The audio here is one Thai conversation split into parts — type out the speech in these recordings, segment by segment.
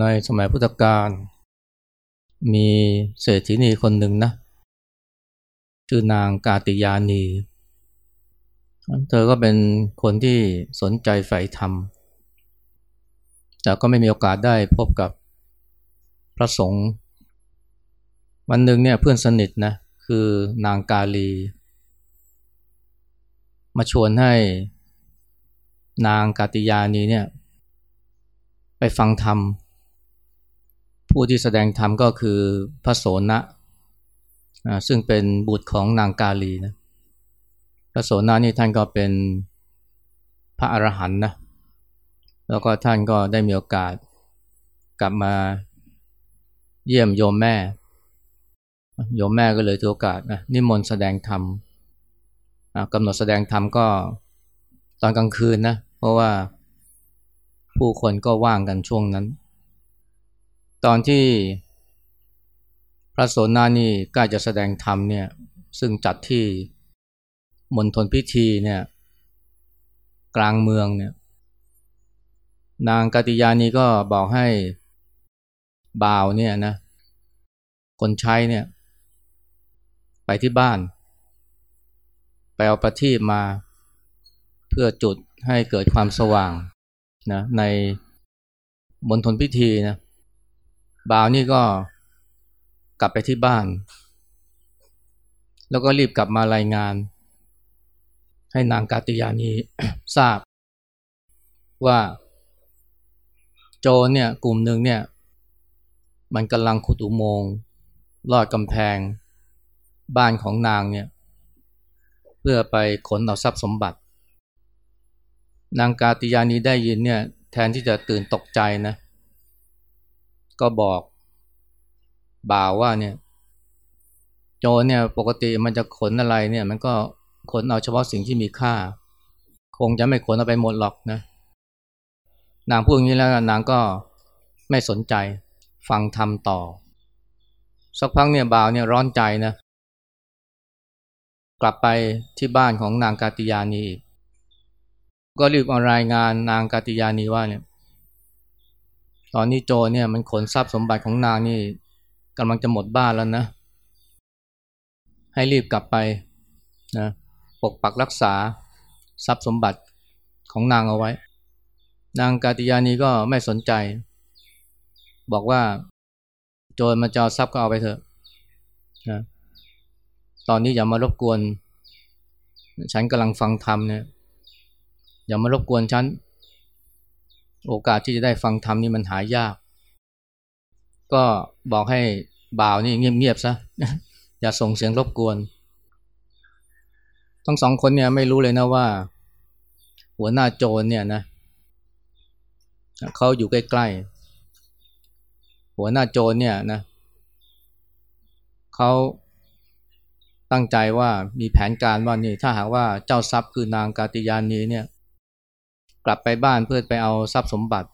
ในสมัยพุทธกาลมีเศรษฐินีคนหนึ่งนะชื่อนางกาติยานี เธอก็เป็นคนที่สนใจใฝ่ธรรม แต่ก็ไม่มีโอกาสได้พบกับพระสงฆ์วันหนึ่งเนี่ยเพื่อนสนิทนะคือนางกาลี มาชวนให้นางกาติยานีเนี่ยไปฟังธรรม ผู้ที่แสดงธรรมก็คือพระโสนะซึ่งเป็นบุตรของนางกาลีนะพระโสนะนี่ท่านก็เป็นพระอรหันต์นะแล้วก็ท่านก็ได้มีโอกาสกลับมาเยี่ยมโยมแม่ โยมแม่ก็เลยถือโอกาสนะนิมนต์แสดงธรรมกำหนดแสดงธรรมก็ตอนกลางคืนนะเพราะว่าผู้คนก็ว่างกันช่วงนั้น ตอนที่พระโสนานี่ใกล้จะแสดงธรรมเนี่ยซึ่งจัดที่มณฑลพิธีเนี่ยกลางเมืองเนี่ยนางกติยานีก็บอกให้บ่าวเนี่ยนะคนใช้เนี่ยไปที่บ้าน ไปเอาประทีปมาเพื่อจุดให้เกิดความสว่างนะในบนทนพิธีนะ บ่าวนี่ก็กลับไปที่บ้าน แล้วก็รีบกลับมารายงาน ให้นางกาติยานีทราบ ว่าโจรเนี่ยกลุ่มหนึ่งเนี่ยมันกำลังขุดอุโมงค์ลอดกำแพง บ้านของนางเนี่ยเพื่อไปขนเอาทรัพย์สมบัติ นางกาติยานีได้ยินเนี่ยแทนที่จะตื่นตกใจนะ ก็บอกบ่าวว่าเนี่ย โจรเนี่ยปกติมันจะขนอะไรเนี่ย มันก็ขนเอาเฉพาะสิ่งที่มีค่า คงจะไม่ขนเอาไปหมดหรอกนะ นางพูดอย่างนี้แล้วนางก็ไม่สนใจฟังทำต่อ สักพักเนี่ยบ่าวเนี่ยร้อนใจนะ กลับไปที่บ้านของนางกาติยานีอีกก็รีบเอารายงานนางกาติยานีว่าเนี่ย ตอนนี้โจเนี่ยมันขนทรัพย์สมบัติของนางนี่กำลังจะหมดบ้านแล้วนะ ให้รีบกลับไปนะปกปักรักษาทรัพย์สมบัติของนางเอาไว้ นางกาติยานีก็ไม่สนใจ บอกว่าโจรมาจอทรัพย์ก็เอาไปเถอะนะตอนนี้อย่ามารบกวน ฉันกำลังฟังธรรมเนี่ยอย่ามารบกวนฉัน โอกาสที่จะได้ฟังธรรมนี่มันหายาก ก็บอกให้บ่าวนี่เงียบๆซะอย่าส่งเสียงรบกวน ทั้งสองคนเนี่ยไม่รู้เลยนะว่า หัวหน้าโจรเนี่ยนะเขาอยู่ใกล้ๆ หัวหน้าโจรเนี่ยนะเขาตั้งใจว่ามีแผนการว่านี่ถ้าหากว่าเจ้าทรัพย์คือนางกาติยานีเนี่ย กลับไปบ้านเพื่อไปเอาทรัพย์สมบัติ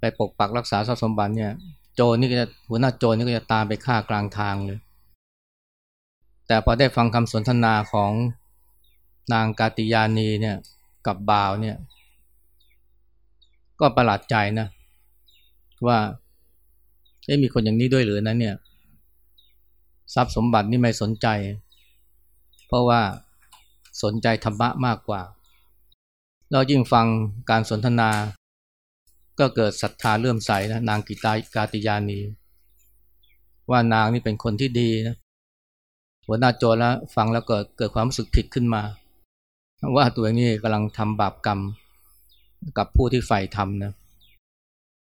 ไปปกปักรักษาทรัพย์สมบัติเนี่ยโจรนี่ก็จะหัวหน้าโจรนี่ก็จะตามไปฆ่ากลางทางเลย แต่พอได้ฟังคำสนทนาของนางกาติยานีเนี่ยกับบ่าวเนี่ย ก็ประหลาดใจนะ ว่าเอ๊มีคนอย่างนี้ด้วยหรือนะเนี่ย ทรัพย์สมบัตินี่ไม่สนใจ เพราะว่าสนใจธรรมะมากกว่า เรายิ่งฟังการสนทนา ก็เกิดศรัทธาเลื่อมใสนะนางกิตากาติยานี ว่านางนี่เป็นคนที่ดีนะหัวหน้าโจรแล้วฟังแล้วเกิดเกิดความรู้สึกผิดขึ้นมา ว่าตัวเองนี่กำลังทำบาปกรรมกับผู้ที่ใฝ่ธรรมนะ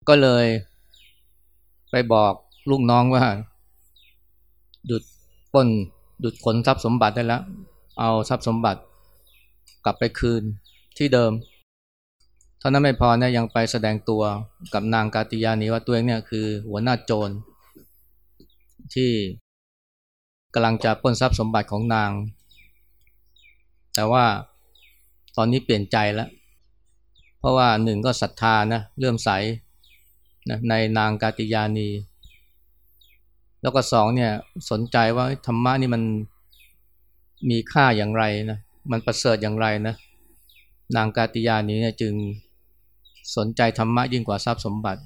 ก็เลยไปบอกลูกน้องว่าดุดป้นดุดขนทรัพย์สมบัติได้แล้ว เอาทรัพย์สมบัติกลับไปคืน ที่เดิมเท่านั้นไม่พอเนี่ยยังไปแสดงตัวกับนางกาติยานีว่าตัวเองเนี่ยคือหัวหน้าโจร ที่กำลังจะปล้นทรัพย์สมบัติของนาง แต่ว่าตอนนี้เปลี่ยนใจแล้ว เพราะว่าหนึ่งก็ศรัทธานะเลื่อมใสนะในนางกาติยานี แล้วก็สองเนี่ยสนใจว่าธรรมะนี่มันมีค่าอย่างไรนะมันประเสริฐอย่างไรนะ นางกาติยานี้เนี่ยจึงสนใจธรรมะยิ่งกว่าทรัพย์สมบัติ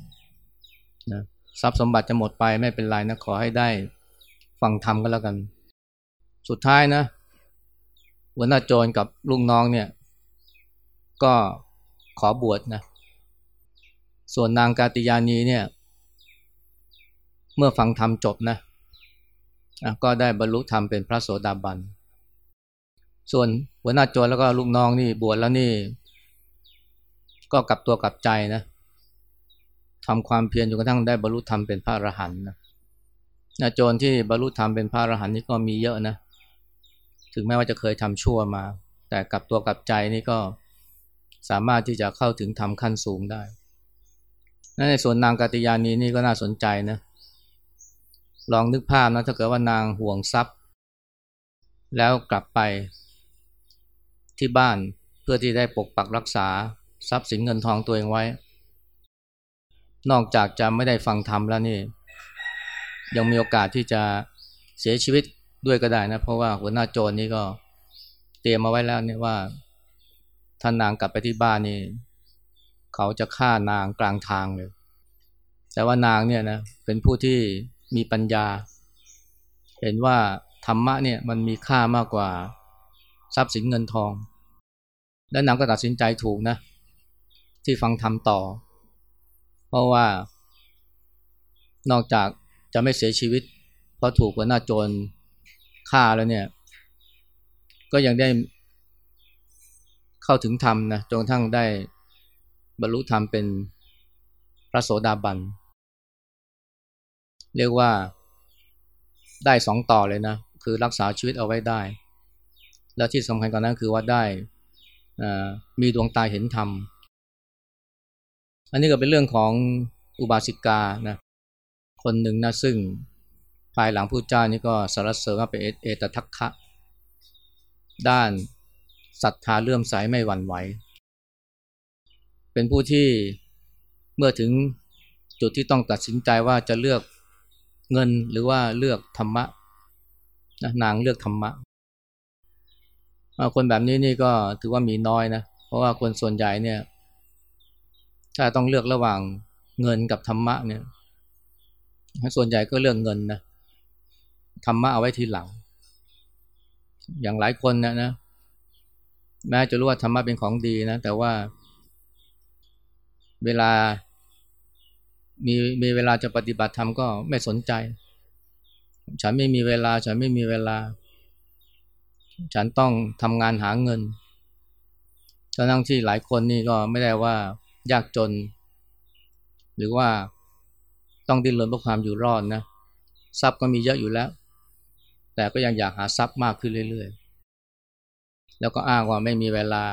นะทรัพย์สมบัติจะหมดไปไม่เป็นไรนะขอให้ได้ฟังธรรมก็แล้วกัน สุดท้ายนะหัวหน้าโจรกับลุงน้องเนี่ย ก็ขอบวชนะ ส่วนนางกาติยานีเนี่ย เมื่อฟังธรรมจบนะก็ได้บรรลุธรรมเป็นพระโสดาบัน ส่วนหัวหน้าโจรแล้วก็ลูกน้องนี่บวชแล้วนี่ ก็กลับตัวกลับใจนะทำความเพียรจนกระทั่งได้บรรลุธรรมเป็นพระอรหันต์นะนะโจรที่บรรลุธรรมเป็นพระอรหันต์นี่ก็มีเยอะนะ ถึงแม้ว่าจะเคยทำชั่วมา แต่กลับตัวกลับใจนี่ก็สามารถที่จะเข้าถึงธรรมขั้นสูงได้ในส่วนนางกาติยานีนี่ก็น่าสนใจนะ ลองนึกภาพนะถ้าเกิดว่านางห่วงทรัพย์ แล้วกลับไป ที่บ้านเพื่อที่ได้ปกปักรักษาทรัพย์สินเงินทองตัวเองไว้ นอกจากจะไม่ได้ฟังธรรมแล้วนี่ ยังมีโอกาสที่จะเสียชีวิตด้วยก็ได้นะ เพราะว่าหัวหน้าโจรนี่ก็เตรียมมาไว้แล้วเนี่ยว่าท่านนางกลับไปที่บ้านนี่ เขาจะฆ่านางกลางทางเลย แต่ว่านางเนี่ยนะเป็นผู้ที่มีปัญญา เห็นว่าธรรมะเนี่ยมันมีค่ามากกว่า ทรัพย์สินเงินทอง และนางก็ตัดสินใจถูกนะ ที่ฟังธรรมต่อ เพราะว่านอกจากจะไม่เสียชีวิต เพราะถูกหัวหน้าโจรฆ่าแล้วเนี่ย ก็ยังได้เข้าถึงธรรมนะจนทั้งได้บรรลุธรรมเป็นพระโสดาบัน เรียกว่าได้สองต่อเลยนะ คือรักษาชีวิตเอาไว้ได้ แล้วที่สำคัญกว่านั้นคือว่าได้มีดวงตาเห็นธรรม อันนี้ก็เป็นเรื่องของอุบาสิกานะคนหนึ่งนะซึ่งภายหลังผู้เจ้านี่ก็สารเสริญว่าเป็นเอตทัคคะ ด้านศรัทธาเลื่อมใสไม่หวั่นไหว เป็นผู้ที่เมื่อถึงจุดที่ต้องตัดสินใจว่าจะเลือกเงินหรือว่าเลือกธรรมะนะนางเลือกธรรมะ คนแบบนี้นี่ก็ถือว่ามีน้อยนะ เพราะว่าคนส่วนใหญ่เนี่ย ถ้าต้องเลือกระหว่างเงินกับธรรมะเนี่ย ส่วนใหญ่ก็เลือกเงินนะ ธรรมะเอาไว้ทีหลัง อย่างหลายคนเนี่ยนะ แม้จะรู้ว่าธรรมะเป็นของดีนะ แต่ว่า เวลา มีมีเวลาจะปฏิบัติธรรมก็ไม่สนใจ ฉันไม่มีเวลา ฉันไม่มีเวลา ฉันต้องทำงานหาเงินทั้งที่หลายคนนี่ก็ไม่ได้ว่ายากจน หรือว่าต้องดิ้นรนเพื่อความอยู่รอดนะ ทรัพย์ก็มีเยอะอยู่แล้ว แต่ก็ยังอยากหาทรัพย์มากขึ้นเรื่อยๆ แล้วก็อ้างว่าไม่มีเวลา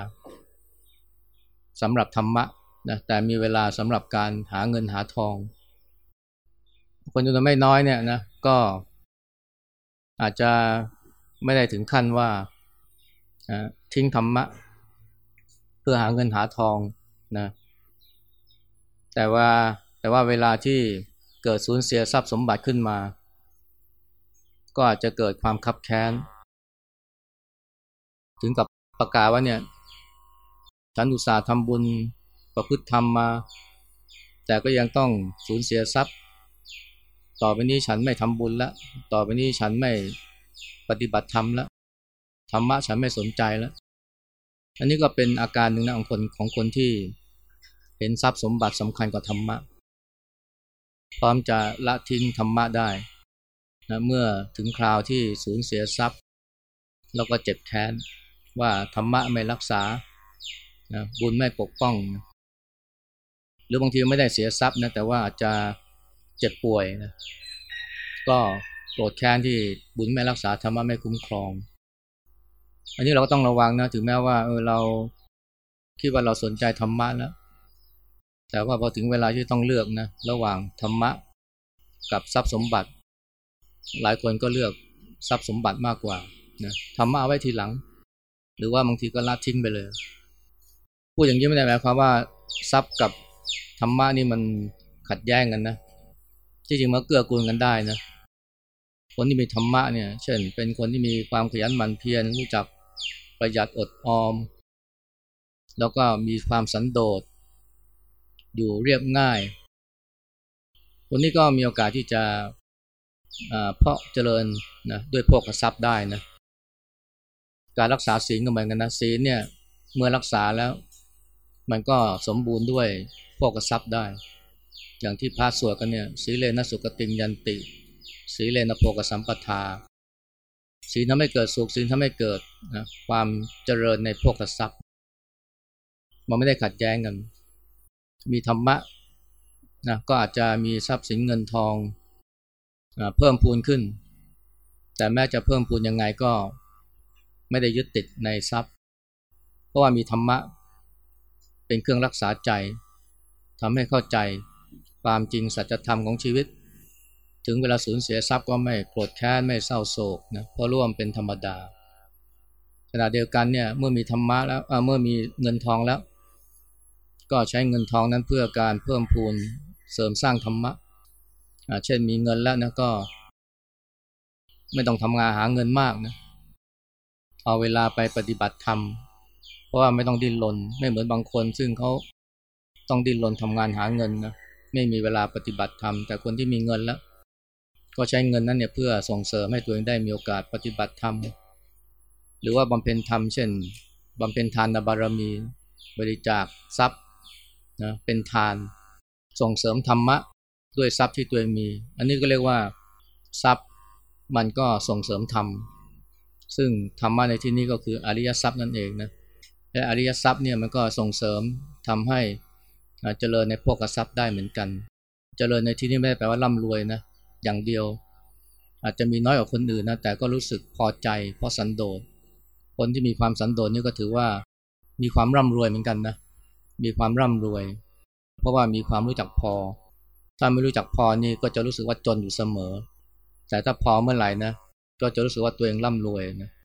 สำหรับธรรมะนะแต่มีเวลาสำหรับการหาเงินหาทอง คนจำนวนไม่น้อยเนี่ยนะก็อาจจะ ไม่ได้ถึงขั้นว่าทิ้งธรรมะ เพื่อหาเงินหาทองนะแต่ว่าแต่ว่าเวลาที่เกิดสูญเสียทรัพย์สมบัติขึ้นมา ก็อาจจะเกิดความคับแค้น ถึงกับประกาศว่าเนี่ยฉันอุตส่าห์ทำบุญประพฤติธรรมมา แต่ก็ยังต้องสูญเสียทรัพย์ ต่อไปนี้ฉันไม่ทำบุญล้วต่อไปนี้ฉันไม่ ปฏิบัติธรรมแล้วธรรมะฉันไม่สนใจแล้ว อันนี้ก็เป็นอาการหนึ่งนะของคนของคนที่เห็นทรัพย์สมบัติสำคัญกว่าธรรมะ พร้อมจะละทิ้งธรรมะได้นะเมื่อถึงคราวที่สูญเสียทรัพย์ แล้วก็เจ็บแค้นว่าธรรมะไม่รักษานะบุญไม่ปกป้องนะหรือบางทีไม่ได้เสียทรัพย์นะแต่ว่าอาจจะเจ็บป่วยนะก็ โกรธแค้นที่บุญไม่รักษาธรรมะไม่คุ้มครอง อันนี้เราก็ต้องระวังนะถึงแม้ว่าเออเราคิดว่าเราสนใจธรรมะแล้วแต่ว่าพอถึงเวลาที่ต้องเลือกนะระหว่างธรรมะกับทรัพย์สมบัติ หลายคนก็เลือกทรัพย์สมบัติมากกว่านะธรรมะเอาไว้ทีหลัง หรือว่าบางทีก็ละทิ้งไปเลยพูดอย่างนี้ไม่ได้หมายความว่าทรัพย์กับธรรมะนี่มันขัดแย้งกันนะที่จริงมันเกื้อกูลกันได้นะ คนที่มีธรรมะเนี่ย เช่น เป็นคนที่มีความขยันหมั่นเพียรรู้จักประหยัดอดออม แล้วก็มีความสันโดษ อยู่เรียบง่าย คนนี้ก็มีโอกาสที่จะเพาะเจริญนะด้วยพวกทรัพย์ได้นะการรักษาศีลก็เหมือนกันนะศีลเนี่ยเมื่อรักษาแล้ว มันก็สมบูรณ์ด้วยพวกทรัพย์ได้ อย่างที่พระสวดกันเนี่ยสีเลนะสุกติงยันติ สีเลนโภกสัมปทาศีลทำให้เกิดสุขศีลทำให้เกิดนะความเจริญในพวกทรัพย์ มันไม่ได้ขัดแย้งกัน มีธรรมะนะก็อาจจะมีทรัพย์สินเงินทองอเพิ่มพูนขึ้น แต่แม้จะเพิ่มพูนยังไงก็ไม่ได้ยึดติดในทรัพย์ เพราะว่ามีธรรมะ เป็นเครื่องรักษาใจทำให้เข้าใจความจริงสัจธรรมของชีวิต ถึงเวลาสูญเสียทรัพย์ก็ไม่โกรธแค้นไม่เศร้าโศกนะเพราะร่วมเป็นธรรมดาขณะเดียวกันเนี่ยเมื่อมีธรรมะแล้วเมื่อมีเงินทองแล้ว ก็ใช้เงินทองนั้นเพื่อการเพิ่มพูนเสริมสร้างธรรมะเช่นมีเงินแล้วนะก็ ไม่ต้องทำงานหาเงินมากนะเอาเวลาไปปฏิบัติธรรมเพราะว่าไม่ต้องดิ้นรนไม่เหมือนบางคน ซึ่งเขาต้องดิ้นรนทำงานหาเงินนะไม่มีเวลาปฏิบัติธรรมแต่คนที่มีเงินแล้ว ก็ใช้เงินนั้นเนี่ยเพื่อส่งเสริมให้ตัวเองได้มีโอกาสปฏิบัติธรรม หรือว่าบำเพ็ญธรรมเช่นบำเพ็ญทานบารมี บริจาคทรัพย์นะเป็นทาน ส่งเสริมธรรมะด้วยทรัพย์ที่ตัวเองมี อันนี้ก็เรียกว่าทรัพย์มันก็ส่งเสริมธรรม ซึ่งธรรมะในที่นี้ก็คืออริยทรัพย์นั่นเองนะและอริยทรัพย์เนี่ยมันก็ส่งเสริมทำให้เจริญในพวกทรัพย์ได้เหมือนกัน เจริญในที่นี้ไม่ได้แปลว่าร่ำรวยนะ อย่างเดียว อาจจะมีน้อยกว่าคนอื่นนะแต่ก็รู้สึกพอใจ เพราะสันโดษคนที่มีความสันโดษนี่ก็ถือว่ามีความร่ำรวยเหมือนกันนะมีความร่ำรวย เพราะว่ามีความรู้จักพอ ถ้าไม่รู้จักพอนี่ก็จะรู้สึกว่าจนอยู่เสมอ แต่ถ้าพอเมื่อไหร่นะก็จะรู้สึกว่าตัวเองร่ำรวยนะ